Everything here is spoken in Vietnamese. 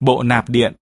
bộ nạp điện.